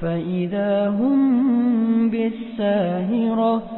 فإذا هم بالساهرة